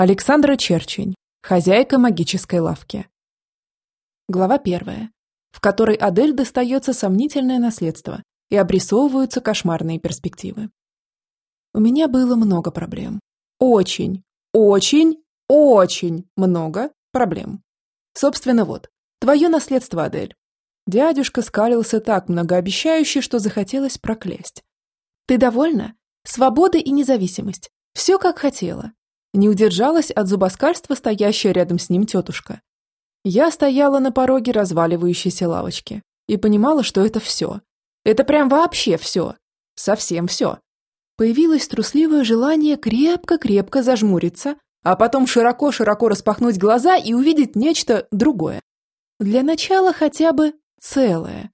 Александра Черчень, хозяйка магической лавки. Глава первая, в которой Адель достается сомнительное наследство и обрисовываются кошмарные перспективы. У меня было много проблем. Очень, очень, очень много проблем. Собственно, вот, твое наследство, Адель. Дядюшка скалился так многообещающе, что захотелось проклясть. Ты довольна? Свобода и независимость. Все как хотела. Не удержалась от зубоскальства стоящая рядом с ним тетушка. Я стояла на пороге разваливающейся лавочки и понимала, что это все. Это прям вообще все. Совсем все. Появилось трусливое желание крепко-крепко зажмуриться, а потом широко-широко распахнуть глаза и увидеть нечто другое. Для начала хотя бы целое.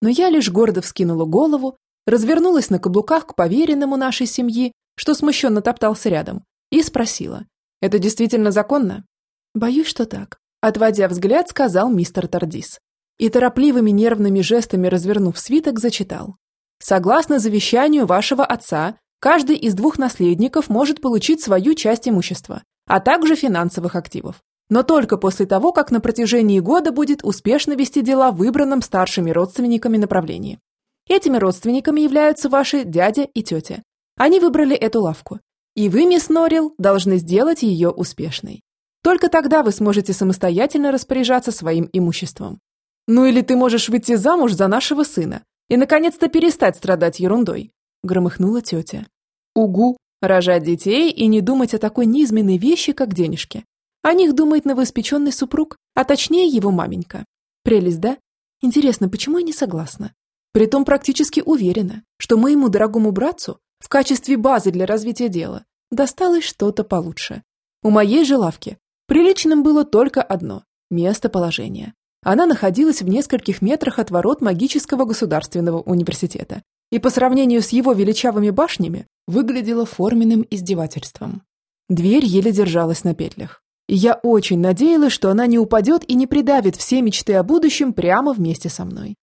Но я лишь гордо вскинула голову, развернулась на каблуках к поверенному нашей семьи, что смущенно топтался рядом, и спросила. «Это действительно законно?» «Боюсь, что так», – отводя взгляд, сказал мистер Тардис. И торопливыми нервными жестами развернув свиток, зачитал. «Согласно завещанию вашего отца, каждый из двух наследников может получить свою часть имущества, а также финансовых активов. Но только после того, как на протяжении года будет успешно вести дела в выбранном старшими родственниками направлении. Этими родственниками являются ваши дядя и тетя. Они выбрали эту лавку, и вы, мисс Норрил, должны сделать ее успешной. Только тогда вы сможете самостоятельно распоряжаться своим имуществом. Ну или ты можешь выйти замуж за нашего сына и, наконец-то, перестать страдать ерундой», – громыхнула тетя. «Угу, рожать детей и не думать о такой низменной вещи, как денежки. О них думает новоиспеченный супруг, а точнее его маменька. Прелесть, да? Интересно, почему я не согласна? Притом практически уверена, что моему дорогому братцу в качестве базы для развития дела досталось что-то получше. У моей же лавки приличным было только одно – местоположение. Она находилась в нескольких метрах от ворот магического государственного университета и по сравнению с его величавыми башнями выглядела форменным издевательством. Дверь еле держалась на петлях. И я очень надеялась, что она не упадет и не придавит все мечты о будущем прямо вместе со мной.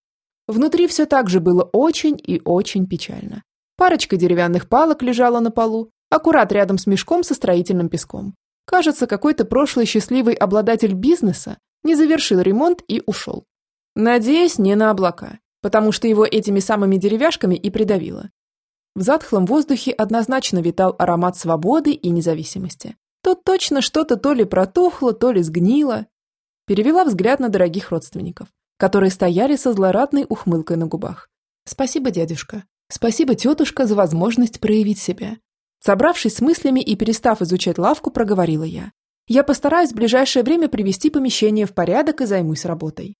Внутри все так же было очень и очень печально. Парочка деревянных палок лежала на полу, аккурат рядом с мешком со строительным песком. Кажется, какой-то прошлый счастливый обладатель бизнеса не завершил ремонт и ушел. Надеюсь, не на облака, потому что его этими самыми деревяшками и придавило. В затхлом воздухе однозначно витал аромат свободы и независимости. Тут точно что-то то ли протухло, то ли сгнило. Перевела взгляд на дорогих родственников, которые стояли со злорадной ухмылкой на губах. «Спасибо, дядюшка. Спасибо, тетушка, за возможность проявить себя. Собравшись с мыслями и перестав изучать лавку, проговорила я. Я постараюсь в ближайшее время привести помещение в порядок и займусь работой.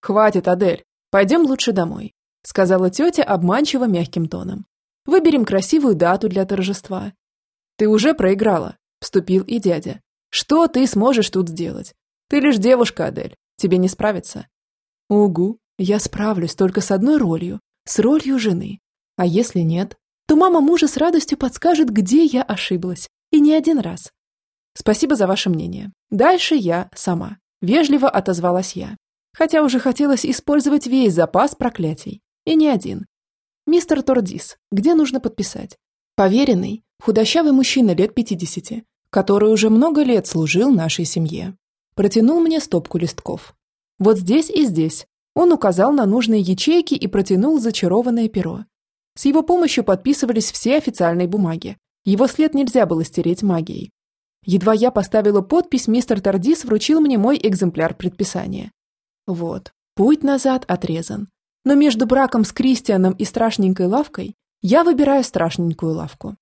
Хватит, Адель. Пойдем лучше домой, сказала тетя обманчиво мягким тоном. Выберем красивую дату для торжества. Ты уже проиграла, вступил и дядя. Что ты сможешь тут сделать? Ты лишь девушка, Адель. Тебе не справиться. Угу, я справлюсь только с одной ролью, с ролью жены. А если нет, то мама мужа с радостью подскажет, где я ошиблась. И не один раз. Спасибо за ваше мнение. Дальше я сама. Вежливо отозвалась я. Хотя уже хотелось использовать весь запас проклятий. И не один. Мистер Тордис, где нужно подписать? Поверенный, худощавый мужчина лет 50, который уже много лет служил нашей семье. Протянул мне стопку листков. Вот здесь и здесь. Он указал на нужные ячейки и протянул зачарованное перо. С его помощью подписывались все официальные бумаги. Его след нельзя было стереть магией. Едва я поставила подпись, мистер Тардис вручил мне мой экземпляр предписания. Вот, путь назад отрезан. Но между браком с Кристианом и страшненькой лавкой я выбираю страшненькую лавку.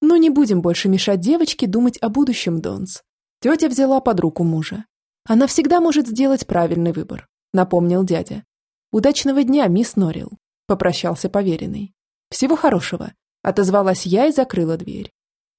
Но не будем больше мешать девочке думать о будущем, Донс. Тетя взяла под руку мужа. Она всегда может сделать правильный выбор, напомнил дядя. Удачного дня, мисс Норрил, попрощался поверенный. «Всего хорошего», – отозвалась я и закрыла дверь.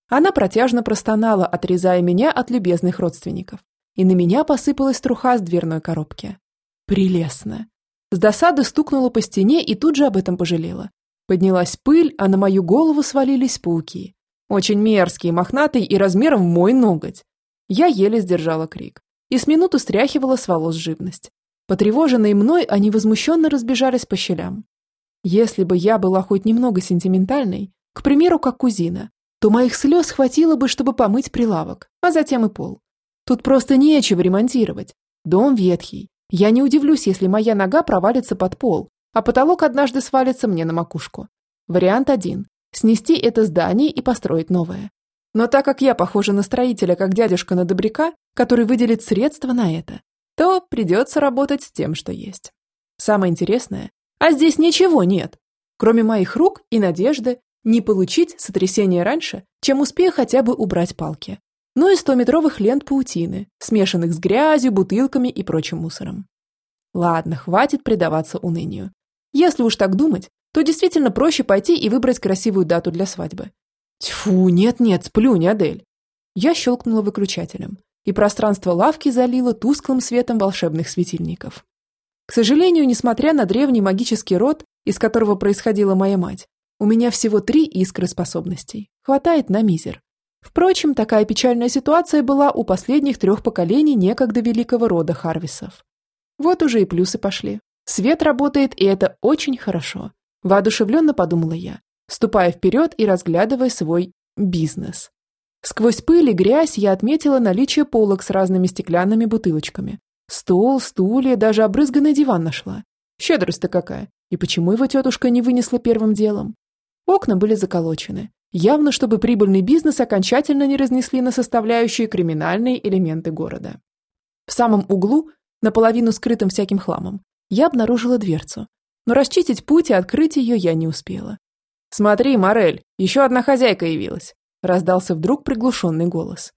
Она протяжно простонала, отрезая меня от любезных родственников, и на меня посыпалась труха с дверной коробки. Прелестно. С досады стукнула по стене и тут же об этом пожалела. Поднялась пыль, а на мою голову свалились пауки. Очень мерзкие, мохнатые и размером в мой ноготь. Я еле сдержала крик и с минуту стряхивала с волос живность. Потревоженные мной, они возмущенно разбежались по щелям. Если бы я была хоть немного сентиментальной, к примеру, как кузина, то моих слез хватило бы, чтобы помыть прилавок, а затем и пол. Тут просто нечего ремонтировать. Дом ветхий. Я не удивлюсь, если моя нога провалится под пол, а потолок однажды свалится мне на макушку. Вариант один – снести это здание и построить новое. Но так как я похожа на строителя, как дядюшка на добряка, который выделит средства на это, то придется работать с тем, что есть. Самое интересное, а здесь ничего нет, кроме моих рук и надежды не получить сотрясение раньше, чем успею хотя бы убрать палки. Ну и стометровых лент паутины, смешанных с грязью, бутылками и прочим мусором. Ладно, хватит предаваться унынию. Если уж так думать, то действительно проще пойти и выбрать красивую дату для свадьбы. Тьфу, нет-нет, сплюнь, Адель. Я щелкнула выключателем, и пространство лавки залило тусклым светом волшебных светильников. К сожалению, несмотря на древний магический род, из которого происходила моя мать, у меня всего три искры способностей. Хватает на мизер. Впрочем, такая печальная ситуация была у последних трех поколений некогда великого рода Харвисов. Вот уже и плюсы пошли. Свет работает, и это очень хорошо. Воодушевленно подумала я, ступая вперед и разглядывая свой бизнес. Сквозь пыль и грязь я отметила наличие полок с разными стеклянными бутылочками. Стол, стулья, даже обрызганный диван нашла. Щедрость-то какая. И почему его тетушка не вынесла первым делом? Окна были заколочены. Явно, чтобы прибыльный бизнес окончательно не разнесли на составляющие криминальные элементы города. В самом углу, наполовину скрытым всяким хламом, я обнаружила дверцу. Но расчистить путь и открыть ее я не успела. «Смотри, Морель, еще одна хозяйка явилась!» Раздался вдруг приглушенный голос.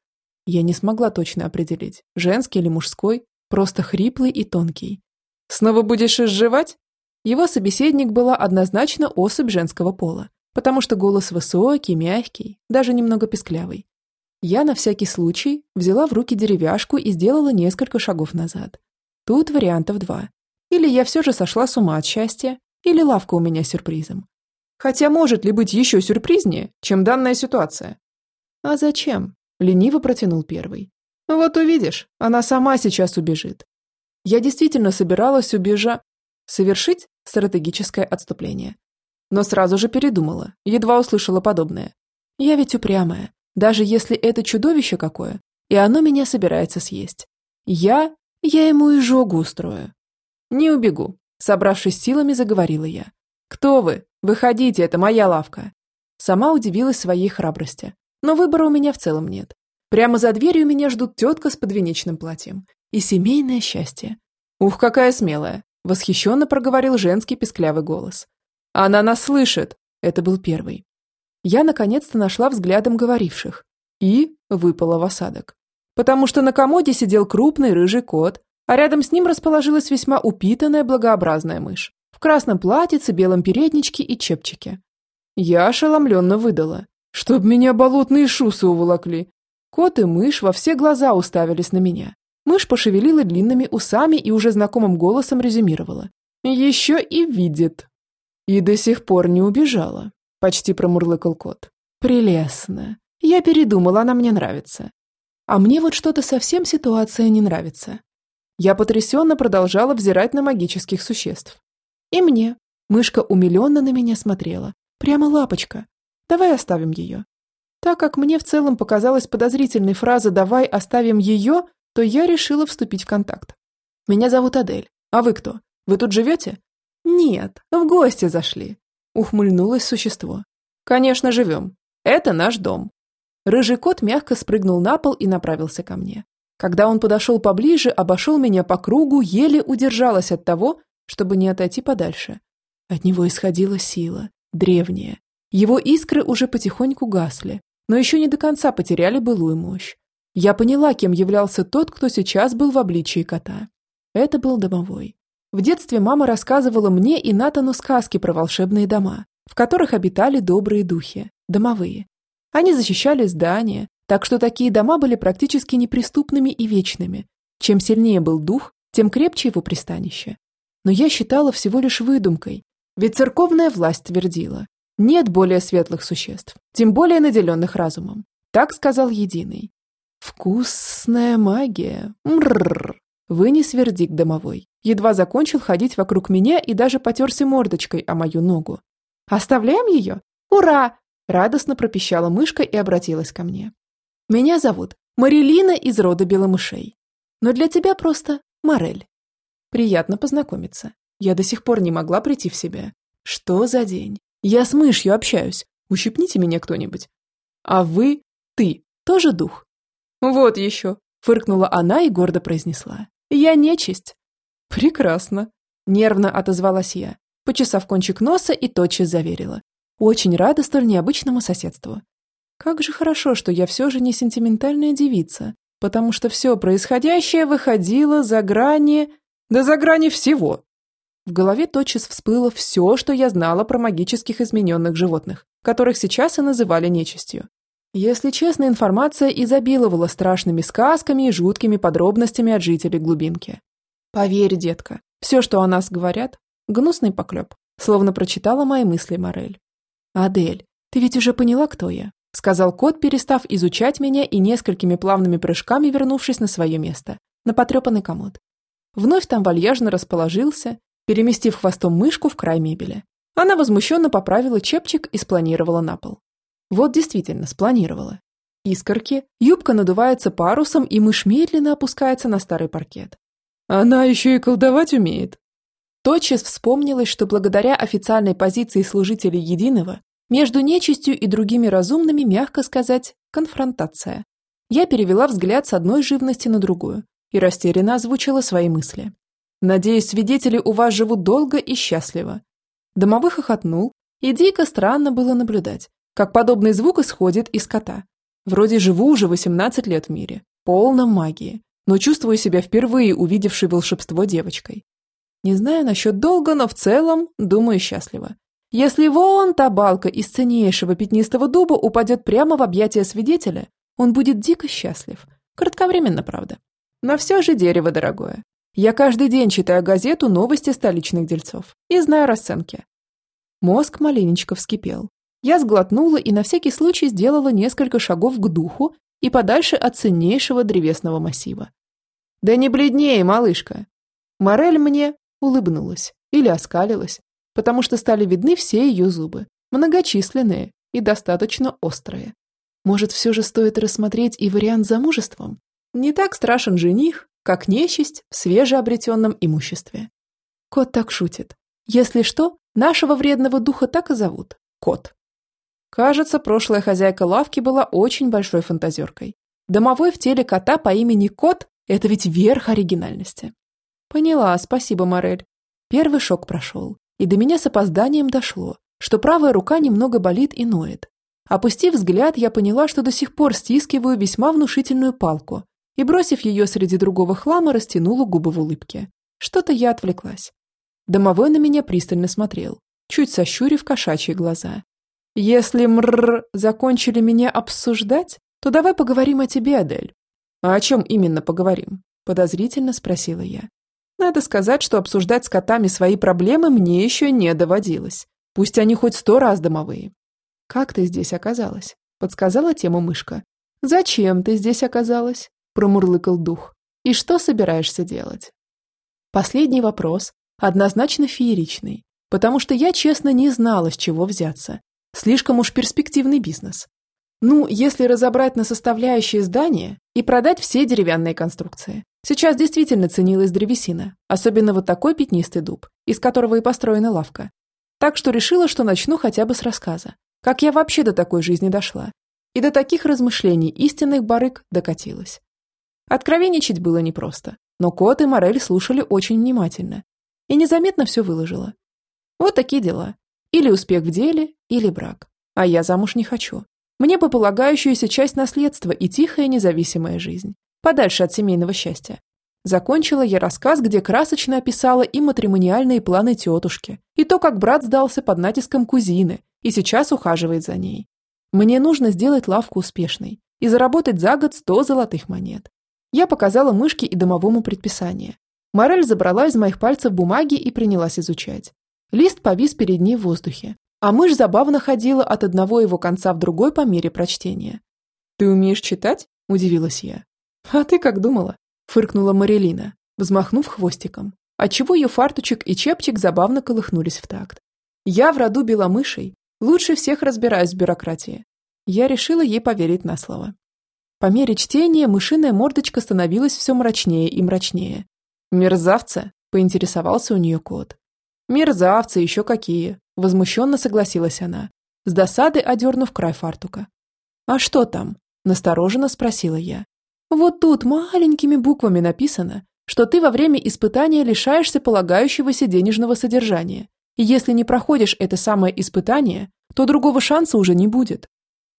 Я не смогла точно определить, женский или мужской, просто хриплый и тонкий. «Снова будешь изживать?» Его собеседник была однозначно особь женского пола потому что голос высокий, мягкий, даже немного песклявый. Я на всякий случай взяла в руки деревяшку и сделала несколько шагов назад. Тут вариантов два. Или я все же сошла с ума от счастья, или лавка у меня сюрпризом. Хотя может ли быть еще сюрпризнее, чем данная ситуация? А зачем? Лениво протянул первый. Вот увидишь, она сама сейчас убежит. Я действительно собиралась убежать, совершить стратегическое отступление. Но сразу же передумала, едва услышала подобное. Я ведь упрямая, даже если это чудовище какое, и оно меня собирается съесть. Я... я ему изжогу устрою. Не убегу, собравшись силами, заговорила я. Кто вы? Выходите, это моя лавка. Сама удивилась своей храбрости. Но выбора у меня в целом нет. Прямо за дверью меня ждут тетка с подвенечным платьем. И семейное счастье. Ух, какая смелая! Восхищенно проговорил женский песклявый голос. Она нас слышит!» Это был первый. Я наконец-то нашла взглядом говоривших. И выпала в осадок. Потому что на комоде сидел крупный рыжий кот, а рядом с ним расположилась весьма упитанная благообразная мышь в красном платьице, белом передничке и чепчике. Я ошеломленно выдала. Чтоб меня болотные шусы уволокли. Кот и мышь во все глаза уставились на меня. Мышь пошевелила длинными усами и уже знакомым голосом резюмировала. «Еще и видит». «И до сих пор не убежала», – почти промурлыкал кот. «Прелестно. Я передумала, она мне нравится. А мне вот что-то совсем ситуация не нравится». Я потрясенно продолжала взирать на магических существ. И мне. Мышка умиленно на меня смотрела. Прямо лапочка. Давай оставим ее. Так как мне в целом показалась подозрительной фраза «давай оставим ее», то я решила вступить в контакт. Меня зовут Адель. А вы кто? Вы тут живете? «Нет, в гости зашли», — ухмыльнулось существо. «Конечно, живем. Это наш дом». Рыжий кот мягко спрыгнул на пол и направился ко мне. Когда он подошел поближе, обошел меня по кругу, еле удержалась от того, чтобы не отойти подальше. От него исходила сила, древняя. Его искры уже потихоньку гасли, но еще не до конца потеряли былую мощь. Я поняла, кем являлся тот, кто сейчас был в обличии кота. Это был домовой. В детстве мама рассказывала мне и Натану сказки про волшебные дома, в которых обитали добрые духи, домовые. Они защищали здания, так что такие дома были практически неприступными и вечными. Чем сильнее был дух, тем крепче его пристанище. Но я считала всего лишь выдумкой, ведь церковная власть твердила, нет более светлых существ, тем более наделенных разумом. Так сказал Единый. Вкусная магия. Мрррр. Вынес вердикт домовой. Едва закончил ходить вокруг меня и даже потерся мордочкой о мою ногу. «Оставляем ее? Ура!» Радостно пропищала мышка и обратилась ко мне. Меня зовут Марилина из рода беломышей. Но для тебя просто Морель. Приятно познакомиться. Я до сих пор не могла прийти в себя. Что за день? Я с мышью общаюсь. Ущипните меня кто-нибудь. А вы, ты, тоже дух? Вот еще, фыркнула она и гордо произнесла. Я нечисть. Прекрасно. Нервно отозвалась я, почесав кончик носа и тотчас заверила. Очень рада столь необычному соседству. Как же хорошо, что я все же не сентиментальная девица, потому что все происходящее выходило за грани... Да за грани всего. В голове тотчас всплыло все, что я знала про магических измененных животных, которых сейчас и называли нечистью. Если честно, информация изобиловала страшными сказками и жуткими подробностями от жителей глубинки. Поверь, детка, все, что о нас говорят, гнусный поклеп, словно прочитала мои мысли Морель. «Адель, ты ведь уже поняла, кто я?» – сказал кот, перестав изучать меня и несколькими плавными прыжками вернувшись на свое место, на потрепанный комод. Вновь там вальяжно расположился, переместив хвостом мышку в край мебели. Она возмущенно поправила чепчик и спланировала на пол. Вот действительно, спланировала. Искорки, юбка надувается парусом, и мышь медленно опускается на старый паркет. Она еще и колдовать умеет. Тотчас вспомнилось, что благодаря официальной позиции служителей Единого между нечистью и другими разумными, мягко сказать, конфронтация. Я перевела взгляд с одной живности на другую и растерянно озвучила свои мысли. «Надеюсь, свидетели у вас живут долго и счастливо». Домовой хохотнул, и дико странно было наблюдать, как подобный звук исходит из кота. Вроде живу уже 18 лет в мире, полно магии, но чувствую себя впервые увидевшей волшебство девочкой. Не знаю насчет долга, но в целом, думаю, счастливо. Если вон та балка из ценнейшего пятнистого дуба упадет прямо в объятия свидетеля, он будет дико счастлив. Кратковременно, правда. Но все же дерево дорогое. Я каждый день читаю газету «Новости столичных дельцов» и знаю расценки. Мозг маленечко вскипел. Я сглотнула и на всякий случай сделала несколько шагов к духу и подальше от ценнейшего древесного массива. «Да не бледнее, малышка!» Морель мне улыбнулась или оскалилась, потому что стали видны все ее зубы, многочисленные и достаточно острые. Может, все же стоит рассмотреть и вариант замужеством? Не так страшен жених, как нечисть в свежеобретенном имуществе. Кот так шутит. Если что, нашего вредного духа так и зовут – Кот. Кажется, прошлая хозяйка лавки была очень большой фантазеркой. Домовой в теле кота по имени Кот – это ведь верх оригинальности. Поняла, спасибо, Морель. Первый шок прошел и до меня с опозданием дошло, что правая рука немного болит и ноет. Опустив взгляд, я поняла, что до сих пор стискиваю весьма внушительную палку и, бросив ее среди другого хлама, растянула губы в улыбке. Что-то я отвлеклась. Домовой на меня пристально смотрел, чуть сощурив кошачьи глаза. «Если мрр закончили меня обсуждать, то давай поговорим о тебе, Адель». «А о чем именно поговорим?» – подозрительно спросила я. Надо сказать, что обсуждать с котами свои проблемы мне еще не доводилось. Пусть они хоть сто раз домовые. «Как ты здесь оказалась?» – подсказала тему мышка. «Зачем ты здесь оказалась?» – промурлыкал дух. «И что собираешься делать?» Последний вопрос однозначно фееричный, потому что я, честно, не знала, с чего взяться. Слишком уж перспективный бизнес. Ну, если разобрать на составляющие здания и продать все деревянные конструкции. Сейчас действительно ценилась древесина, особенно вот такой пятнистый дуб, из которого и построена лавка. Так что решила, что начну хотя бы с рассказа. Как я вообще до такой жизни дошла. И до таких размышлений истинных барыг докатилась. Откровенничать было непросто, но кот и Морель слушали очень внимательно. И незаметно все выложила. Вот такие дела. Или успех в деле, или брак. А я замуж не хочу. Мне бы полагающуюся часть наследства и тихая независимая жизнь подальше от семейного счастья. Закончила я рассказ, где красочно описала и матримониальные планы тетушки, и то, как брат сдался под натиском кузины и сейчас ухаживает за ней. Мне нужно сделать лавку успешной и заработать за год 100 золотых монет. Я показала мышке и домовому предписание. Морель забрала из моих пальцев бумаги и принялась изучать. Лист повис перед ней в воздухе, а мышь забавно ходила от одного его конца в другой по мере прочтения. «Ты умеешь читать?» – удивилась я. «А ты как думала?» – фыркнула Марилина, взмахнув хвостиком, отчего ее фартучек и чепчик забавно колыхнулись в такт. «Я в роду беломышей, Лучше всех разбираюсь в бюрократии. Я решила ей поверить на слово. По мере чтения мышиная мордочка становилась все мрачнее и мрачнее. «Мерзавцы!» – поинтересовался у нее кот. «Мерзавцы еще какие!» – возмущенно согласилась она, с досады одернув край фартука. «А что там?» – настороженно спросила я. «Вот тут маленькими буквами написано, что ты во время испытания лишаешься полагающегося денежного содержания, и если не проходишь это самое испытание, то другого шанса уже не будет».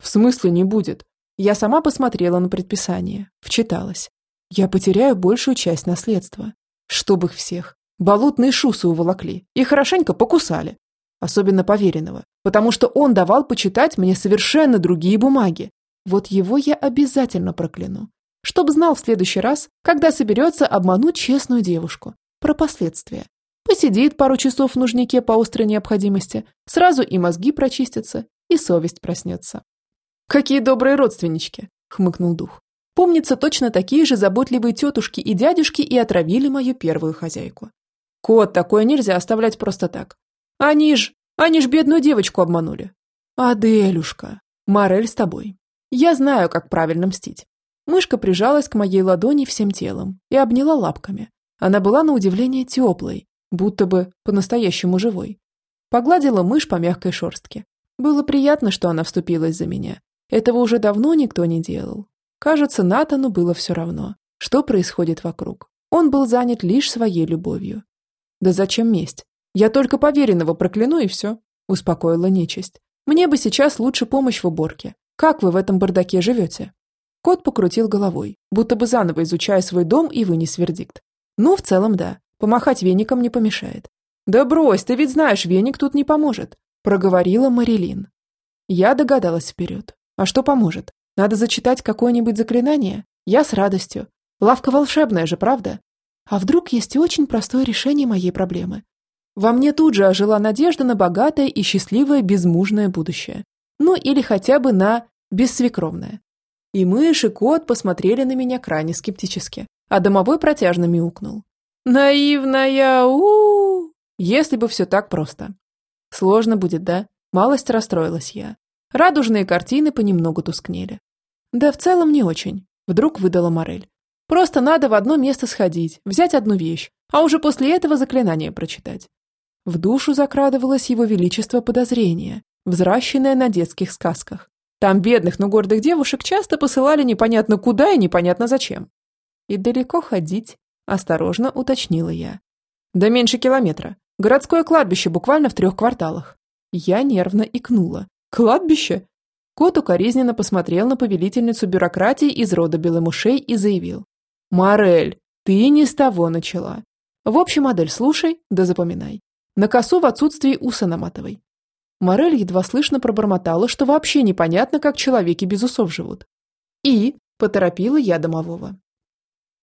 «В смысле не будет?» Я сама посмотрела на предписание, вчиталась. Я потеряю большую часть наследства. Чтоб их всех. Болотные шусы уволокли и хорошенько покусали. Особенно поверенного, потому что он давал почитать мне совершенно другие бумаги. Вот его я обязательно прокляну. Чтоб знал в следующий раз, когда соберется обмануть честную девушку. Про последствия. Посидит пару часов в нужнике по острой необходимости, сразу и мозги прочистятся, и совесть проснется. «Какие добрые родственнички!» – хмыкнул дух. «Помнится, точно такие же заботливые тетушки и дядюшки и отравили мою первую хозяйку. Кот, такое нельзя оставлять просто так. Они ж, они ж бедную девочку обманули. Аделюшка, Морель с тобой. Я знаю, как правильно мстить». Мышка прижалась к моей ладони всем телом и обняла лапками. Она была на удивление теплой, будто бы по-настоящему живой. Погладила мышь по мягкой шерстке. Было приятно, что она вступилась за меня, этого уже давно никто не делал. Кажется, Натану было все равно, что происходит вокруг. Он был занят лишь своей любовью. «Да зачем месть? Я только поверенного прокляну и все», – успокоила нечисть. «Мне бы сейчас лучше помощь в уборке. Как вы в этом бардаке живете?» Кот покрутил головой, будто бы заново изучая свой дом и вынес вердикт. «Ну, в целом, да. Помахать веником не помешает». «Да брось, ты ведь знаешь, веник тут не поможет», – проговорила Марилин. Я догадалась вперед. А что поможет? Надо зачитать какое-нибудь заклинание? Я с радостью. Лавка волшебная же, правда? А вдруг есть очень простое решение моей проблемы? Во мне тут же ожила надежда на богатое и счастливое безмужное будущее. Ну или хотя бы на бессвекровное. И мышь, и кот посмотрели на меня крайне скептически, а домовой протяжно мяукнул. «Наивная! у, -у, -у Если бы все так просто. Сложно будет, да? Малость расстроилась я. Радужные картины понемногу тускнели. Да в целом не очень, вдруг выдала Морель. Просто надо в одно место сходить, взять одну вещь, а уже после этого заклинание прочитать. В душу закрадывалось его величество подозрение, взращенное на детских сказках. Там бедных, но гордых девушек часто посылали непонятно куда и непонятно зачем. И далеко ходить, осторожно уточнила я. Да меньше километра. Городское кладбище буквально в трех кварталах. Я нервно икнула, Кладбище? Кот укоризненно посмотрел на повелительницу бюрократии из рода беломушей и заявил. «Морель, ты не с того начала. В общем, модель слушай, да запоминай. На косу в отсутствии уса наматывай». Морель едва слышно пробормотала, что вообще непонятно, как человеки без усов живут. И поторопила я домового.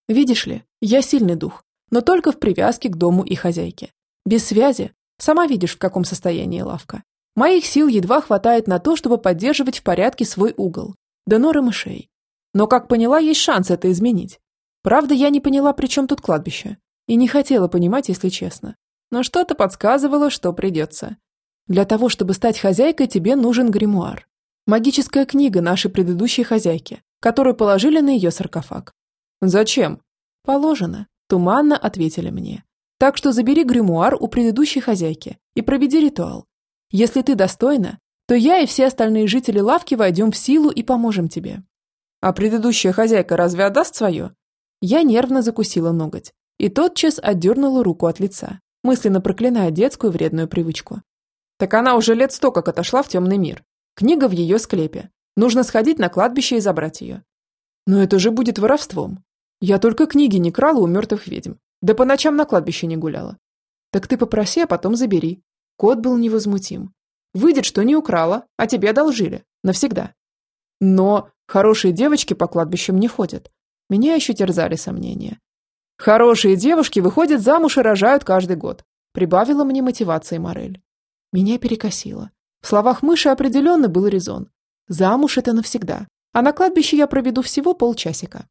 «Видишь ли, я сильный дух, но только в привязке к дому и хозяйке. Без связи, сама видишь, в каком состоянии лавка. Моих сил едва хватает на то, чтобы поддерживать в порядке свой угол. Да норы мышей. Но, как поняла, есть шанс это изменить. Правда, я не поняла, при чем тут кладбище. И не хотела понимать, если честно. Но что-то подсказывало, что придется. Для того, чтобы стать хозяйкой, тебе нужен гримуар. Магическая книга нашей предыдущей хозяйки, которую положили на ее саркофаг. «Зачем?» «Положено», – туманно ответили мне. «Так что забери гримуар у предыдущей хозяйки и проведи ритуал. Если ты достойна, то я и все остальные жители лавки войдем в силу и поможем тебе. А предыдущая хозяйка разве отдаст свое? Я нервно закусила ноготь и тотчас отдернула руку от лица, мысленно проклиная детскую вредную привычку. Так она уже лет сто как отошла в темный мир. Книга в ее склепе. Нужно сходить на кладбище и забрать ее. Но это же будет воровством. Я только книги не крала у мертвых ведьм. Да по ночам на кладбище не гуляла. Так ты попроси, а потом забери. Кот был невозмутим. Выйдет, что не украла, а тебе одолжили. Навсегда. Но хорошие девочки по кладбищам не ходят. Меня еще терзали сомнения. Хорошие девушки выходят замуж и рожают каждый год. Прибавила мне мотивации Морель. Меня перекосило. В словах мыши определенно был резон. Замуж это навсегда. А на кладбище я проведу всего полчасика.